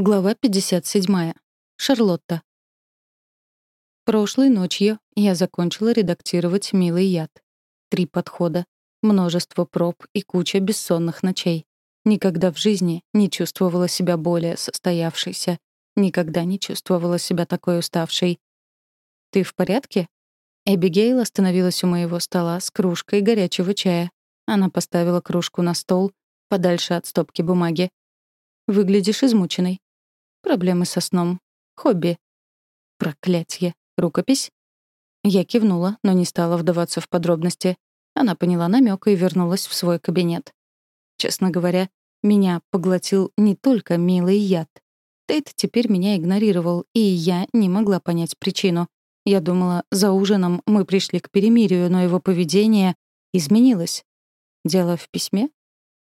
Глава 57. Шарлотта. Прошлой ночью я закончила редактировать «Милый яд». Три подхода, множество проб и куча бессонных ночей. Никогда в жизни не чувствовала себя более состоявшейся. Никогда не чувствовала себя такой уставшей. «Ты в порядке?» Эбигейл остановилась у моего стола с кружкой горячего чая. Она поставила кружку на стол, подальше от стопки бумаги. «Выглядишь измученной», Проблемы со сном. Хобби. Проклятье. Рукопись? Я кивнула, но не стала вдаваться в подробности. Она поняла намек и вернулась в свой кабинет. Честно говоря, меня поглотил не только милый яд. Тейт теперь меня игнорировал, и я не могла понять причину. Я думала, за ужином мы пришли к перемирию, но его поведение изменилось. Дело в письме?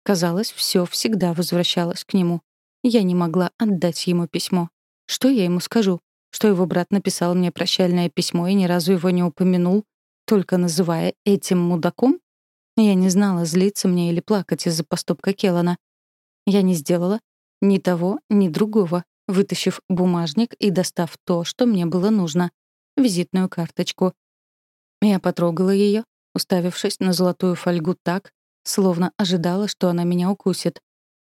Казалось, все всегда возвращалось к нему. Я не могла отдать ему письмо. Что я ему скажу? Что его брат написал мне прощальное письмо и ни разу его не упомянул, только называя этим мудаком? Я не знала, злиться мне или плакать из-за поступка Келлана. Я не сделала ни того, ни другого, вытащив бумажник и достав то, что мне было нужно — визитную карточку. Я потрогала ее, уставившись на золотую фольгу так, словно ожидала, что она меня укусит.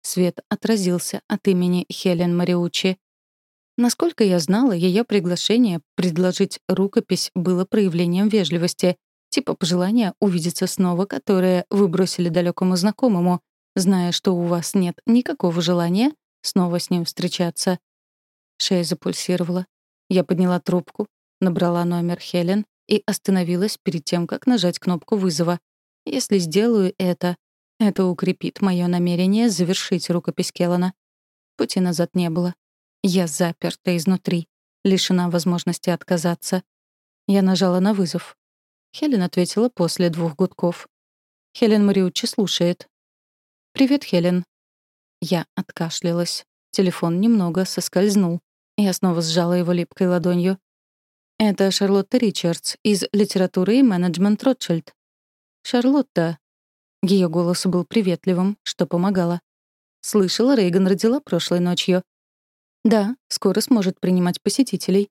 Свет отразился от имени Хелен Мариучи. Насколько я знала, ее приглашение предложить рукопись было проявлением вежливости, типа пожелания увидеться снова, которое вы бросили далекому знакомому, зная, что у вас нет никакого желания снова с ним встречаться. Шея запульсировала. Я подняла трубку, набрала номер Хелен и остановилась перед тем, как нажать кнопку вызова. Если сделаю это, это укрепит мое намерение завершить рукопись Келлана. Пути назад не было. Я заперта изнутри, лишена возможности отказаться. Я нажала на вызов. Хелен ответила после двух гудков. Хелен Мариуччи слушает. «Привет, Хелен». Я откашлялась. Телефон немного соскользнул. Я снова сжала его липкой ладонью. «Это Шарлотта Ричардс из литературы и менеджмент Ротшильд». «Шарлотта, ее голос был приветливым, что помогало. Слышала, Рейган родила прошлой ночью. Да, скоро сможет принимать посетителей.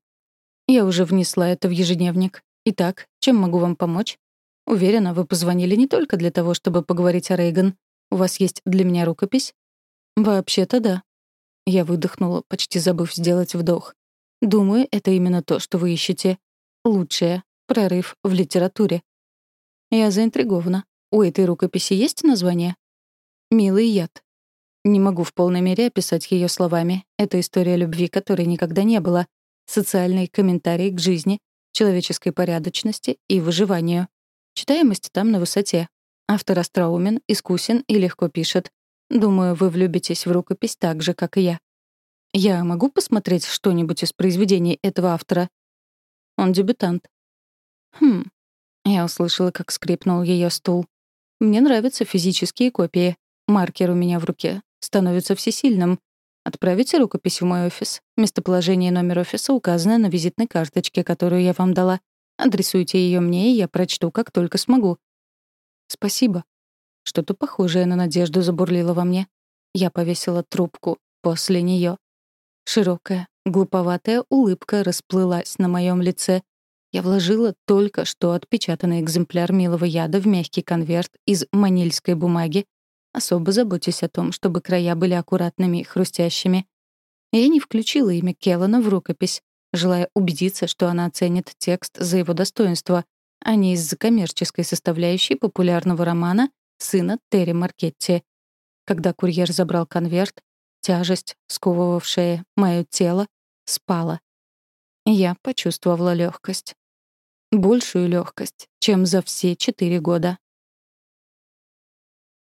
Я уже внесла это в ежедневник. Итак, чем могу вам помочь? Уверена, вы позвонили не только для того, чтобы поговорить о Рейган. У вас есть для меня рукопись? Вообще-то да. Я выдохнула, почти забыв сделать вдох. Думаю, это именно то, что вы ищете. Лучшее — прорыв в литературе. Я заинтригована. У этой рукописи есть название? «Милый яд». Не могу в полной мере описать ее словами. Это история любви, которой никогда не было. Социальный комментарий к жизни, человеческой порядочности и выживанию. Читаемость там на высоте. Автор остроумен, искусен и легко пишет. Думаю, вы влюбитесь в рукопись так же, как и я. Я могу посмотреть что-нибудь из произведений этого автора? Он дебютант. Хм. Я услышала, как скрипнул ее стул. Мне нравятся физические копии. Маркер у меня в руке. Становится всесильным. Отправите рукопись в мой офис. Местоположение и номер офиса указано на визитной карточке, которую я вам дала. Адресуйте ее мне, и я прочту, как только смогу. Спасибо. Что-то похожее на надежду забурлило во мне. Я повесила трубку после нее. Широкая, глуповатая улыбка расплылась на моем лице. Я вложила только что отпечатанный экземпляр милого яда в мягкий конверт из манильской бумаги, особо заботясь о том, чтобы края были аккуратными и хрустящими. Я не включила имя Келлана в рукопись, желая убедиться, что она оценит текст за его достоинство, а не из-за коммерческой составляющей популярного романа сына Терри Маркетти. Когда курьер забрал конверт, тяжесть, сковывавшая мое тело, спала. Я почувствовала легкость большую легкость, чем за все четыре года.